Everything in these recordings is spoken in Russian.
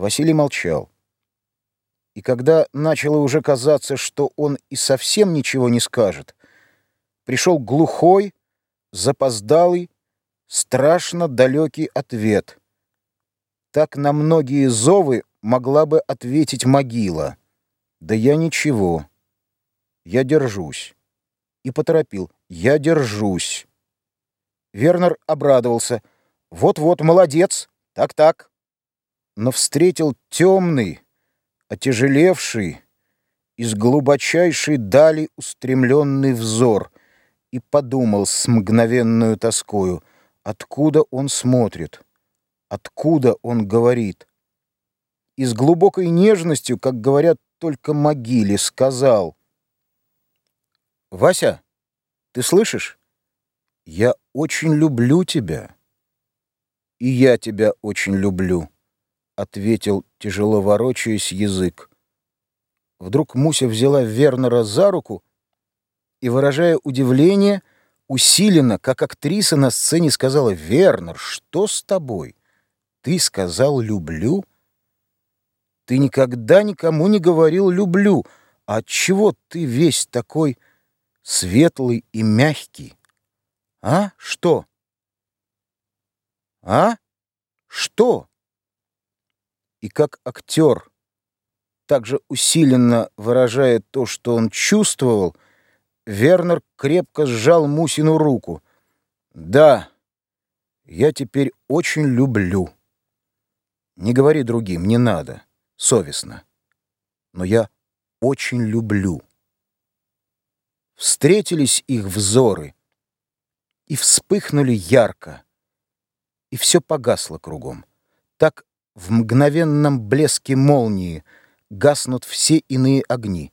Василий молчал. И когда начало уже казаться, что он и совсем ничего не скажет, пришел глухой, запоздалый, страшно далекий ответ. Так на многие зовы могла бы ответить могила. Да я ничего. Я держусь. И поторопил. Я держусь. Вернер обрадовался. Вот-вот, молодец. Так-так. Но встретил темный, отяжелевший, из глубочайшей дали устремленный взор и подумал с мгновенную тоскою, откуда он смотрит, откуда он говорит. И с глубокой нежностью, как говорят только могиле, сказал, «Вася, ты слышишь? Я очень люблю тебя». «И я тебя очень люблю», — ответил, тяжело ворочаясь, язык. Вдруг Муся взяла Вернера за руку и, выражая удивление, усиленно, как актриса на сцене, сказала, «Вернер, что с тобой? Ты сказал «люблю»?» Ты никогда никому не говорил «люблю». А отчего ты весь такой светлый и мягкий? А? Что? А? Что? И как актер, также усиленно выражая то, что он чувствовал, Вернер крепко сжал Мусину руку. «Да, я теперь очень люблю. Не говори другим, не надо, совестно. Но я очень люблю». Встретились их взоры и вспыхнули ярко и все погасло кругом. Так в мгновенном блеске молнии гаснут все иные огни,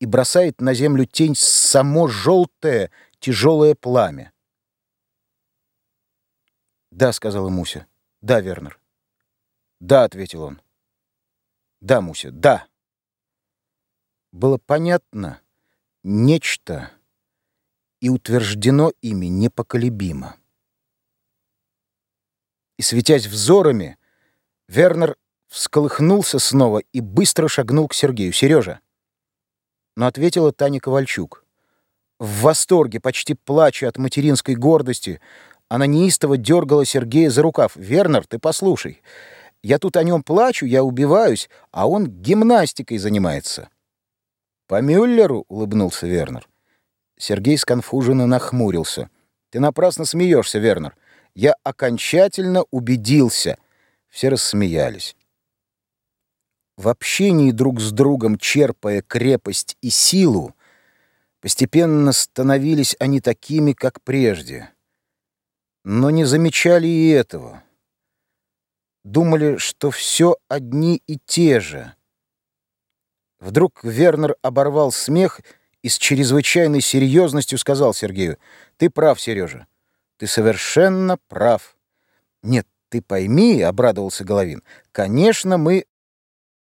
и бросает на землю тень само желтое тяжелое пламя. «Да», — сказала Муся. «Да, Вернер». «Да», — ответил он. «Да, Муся, да». Было понятно нечто и утверждено ими непоколебимо и, светясь взорами, Вернер всколыхнулся снова и быстро шагнул к Сергею. «Сережа!» Но ответила Таня Ковальчук. В восторге, почти плача от материнской гордости, она неистово дергала Сергея за рукав. «Вернер, ты послушай. Я тут о нем плачу, я убиваюсь, а он гимнастикой занимается». «По Мюллеру?» — улыбнулся Вернер. Сергей сконфуженно нахмурился. «Ты напрасно смеешься, Вернер я окончательно убедился. Все рассмеялись. В общении друг с другом, черпая крепость и силу, постепенно становились они такими, как прежде. Но не замечали и этого. Думали, что все одни и те же. Вдруг Вернер оборвал смех и с чрезвычайной серьезностью сказал Сергею, «Ты прав, Сережа. Ты совершенно прав. Нет, ты пойми, — обрадовался Головин, — конечно, мы